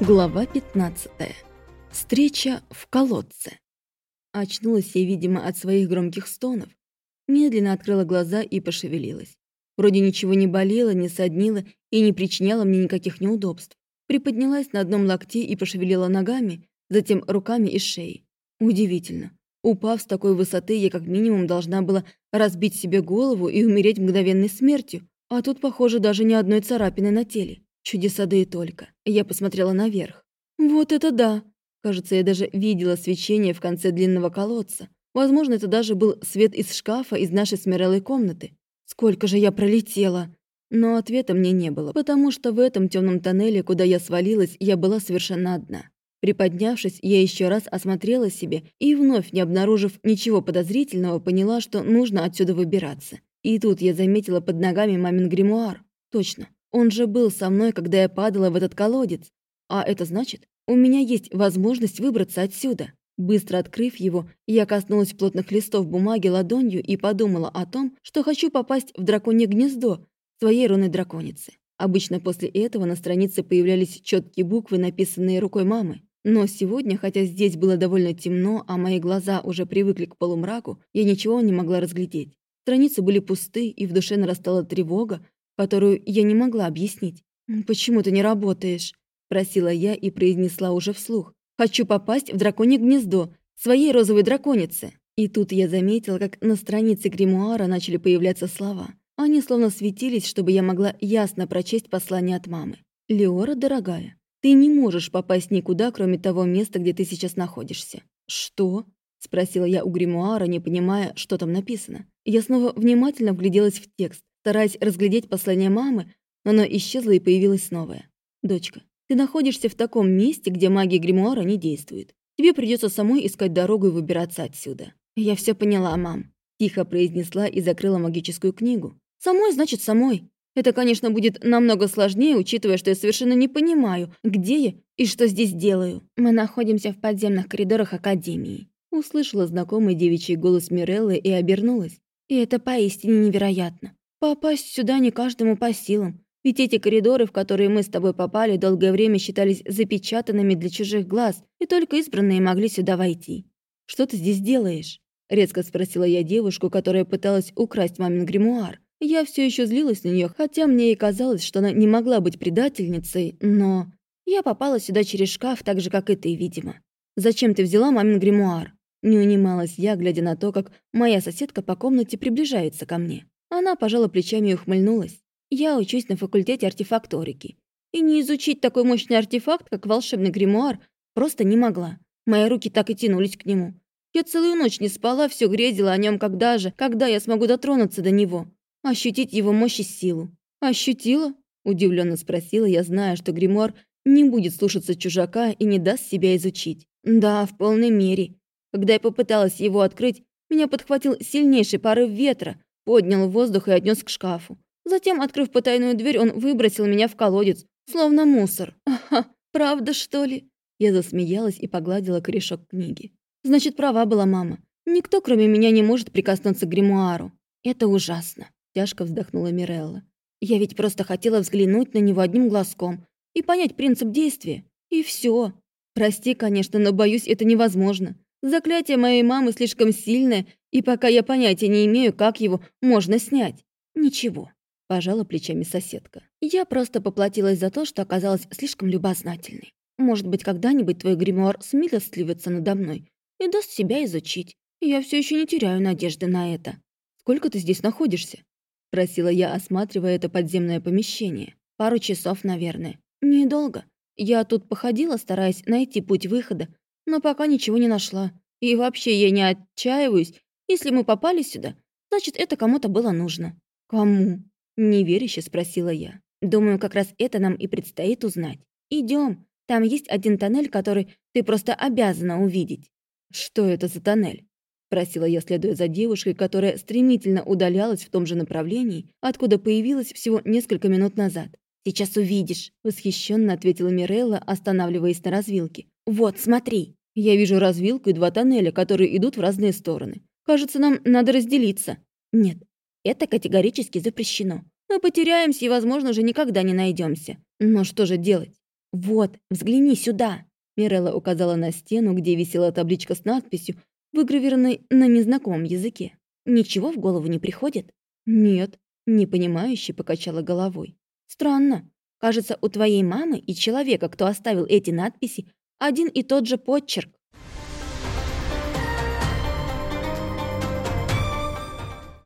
Глава 15. Встреча в колодце. Очнулась я, видимо, от своих громких стонов. Медленно открыла глаза и пошевелилась. Вроде ничего не болело, не соднило и не причиняло мне никаких неудобств. Приподнялась на одном локте и пошевелила ногами, затем руками и шеей. Удивительно. Упав с такой высоты, я как минимум должна была разбить себе голову и умереть мгновенной смертью, а тут, похоже, даже ни одной царапины на теле. Чудеса да и только. Я посмотрела наверх. Вот это да! Кажется, я даже видела свечение в конце длинного колодца. Возможно, это даже был свет из шкафа из нашей смирелой комнаты. Сколько же я пролетела! Но ответа мне не было, потому что в этом темном тоннеле, куда я свалилась, я была совершенно одна. Приподнявшись, я еще раз осмотрела себе и, вновь не обнаружив ничего подозрительного, поняла, что нужно отсюда выбираться. И тут я заметила под ногами мамин гримуар. Точно, он же был со мной, когда я падала в этот колодец. А это значит, у меня есть возможность выбраться отсюда. Быстро открыв его, я коснулась плотных листов бумаги ладонью и подумала о том, что хочу попасть в драконье гнездо своей руной драконицы. Обычно после этого на странице появлялись четкие буквы, написанные рукой мамы. Но сегодня, хотя здесь было довольно темно, а мои глаза уже привыкли к полумраку, я ничего не могла разглядеть. Страницы были пусты, и в душе нарастала тревога, которую я не могла объяснить. «Почему ты не работаешь?» – просила я и произнесла уже вслух. «Хочу попасть в драконье гнездо, своей розовой драконице». И тут я заметила, как на странице гримуара начали появляться слова. Они словно светились, чтобы я могла ясно прочесть послание от мамы. «Леора, дорогая, ты не можешь попасть никуда, кроме того места, где ты сейчас находишься». «Что?» — спросила я у гримуара, не понимая, что там написано. Я снова внимательно вгляделась в текст стараясь разглядеть послание мамы, но оно исчезло и появилось новое. «Дочка, ты находишься в таком месте, где магия гримуара не действует. Тебе придется самой искать дорогу и выбираться отсюда». «Я все поняла, мам», — тихо произнесла и закрыла магическую книгу. «Самой, значит, самой. Это, конечно, будет намного сложнее, учитывая, что я совершенно не понимаю, где я и что здесь делаю. Мы находимся в подземных коридорах Академии». Услышала знакомый девичий голос Миреллы и обернулась. И это поистине невероятно. Попасть сюда не каждому по силам. Ведь эти коридоры, в которые мы с тобой попали, долгое время считались запечатанными для чужих глаз, и только избранные могли сюда войти. «Что ты здесь делаешь?» — резко спросила я девушку, которая пыталась украсть мамин гримуар. Я все еще злилась на нее, хотя мне и казалось, что она не могла быть предательницей, но... Я попала сюда через шкаф, так же, как и ты, видимо. «Зачем ты взяла мамин гримуар?» Не унималась я, глядя на то, как моя соседка по комнате приближается ко мне. Она пожала плечами и ухмыльнулась. «Я учусь на факультете артефакторики. И не изучить такой мощный артефакт, как волшебный гримуар, просто не могла. Мои руки так и тянулись к нему. Я целую ночь не спала, все грезила о нем, когда же, когда я смогу дотронуться до него, ощутить его мощь и силу. «Ощутила?» – удивленно спросила я, зная, что гримуар не будет слушаться чужака и не даст себя изучить. Да, в полной мере. Когда я попыталась его открыть, меня подхватил сильнейший порыв ветра, поднял в воздух и отнес к шкафу. Затем, открыв потайную дверь, он выбросил меня в колодец, словно мусор. Ага, правда, что ли? Я засмеялась и погладила корешок книги. Значит, права была мама. Никто, кроме меня, не может прикоснуться к гримуару. Это ужасно. Тяжко вздохнула Мирелла. Я ведь просто хотела взглянуть на него одним глазком и понять принцип действия. И все. Прости, конечно, но боюсь, это невозможно. Заклятие моей мамы слишком сильное, и пока я понятия не имею, как его можно снять. Ничего, пожала плечами соседка. Я просто поплатилась за то, что оказалась слишком любознательной. Может быть, когда-нибудь твой гримуар смилостливится надо мной и даст себя изучить. Я все еще не теряю надежды на это. Сколько ты здесь находишься? Просила я, осматривая это подземное помещение. Пару часов, наверное. Недолго. Я тут походила, стараясь найти путь выхода, но пока ничего не нашла. И вообще я не отчаиваюсь. Если мы попали сюда, значит, это кому-то было нужно». «Кому?» — неверяще спросила я. «Думаю, как раз это нам и предстоит узнать. Идем. Там есть один тоннель, который ты просто обязана увидеть». «Что это за тоннель?» — просила я, следуя за девушкой, которая стремительно удалялась в том же направлении, откуда появилась всего несколько минут назад. «Сейчас увидишь», — восхищенно ответила Мирелла, останавливаясь на развилке. «Вот, смотри». Я вижу развилку и два тоннеля, которые идут в разные стороны. Кажется, нам надо разделиться. Нет, это категорически запрещено. Мы потеряемся и, возможно, уже никогда не найдемся. Но что же делать? «Вот, взгляни сюда!» Мирелла указала на стену, где висела табличка с надписью, выгравированной на незнакомом языке. «Ничего в голову не приходит?» «Нет», — непонимающе покачала головой. «Странно. Кажется, у твоей мамы и человека, кто оставил эти надписи, один и тот же подчерк».